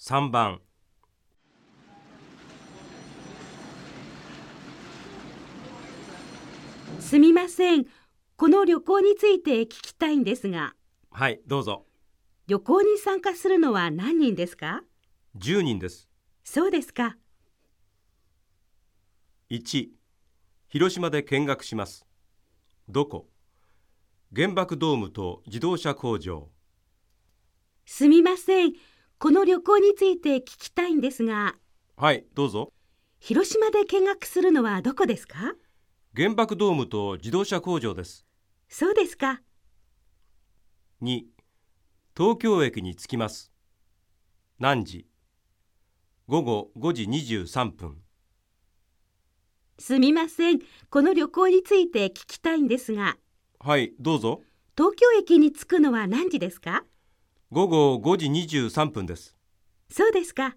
3番すみません。この旅行について聞きたいんですが、はいどうぞ。旅行に参加するのは何人ですか？10人です。そうですか。1広島で見学します。どこ？原爆ドームと自動車工場。すみません。この旅行について聞きたいんですが、はいどうぞ。広島で見学するのはどこですか？原爆ドームと自動車工場です。そうですか。2東京駅に着きます。何時？午後5時23分。すみません。この旅行について聞きたいんですが、はいどうぞ。東京駅に着くのは何時ですか？午後5時23分ですそうですか。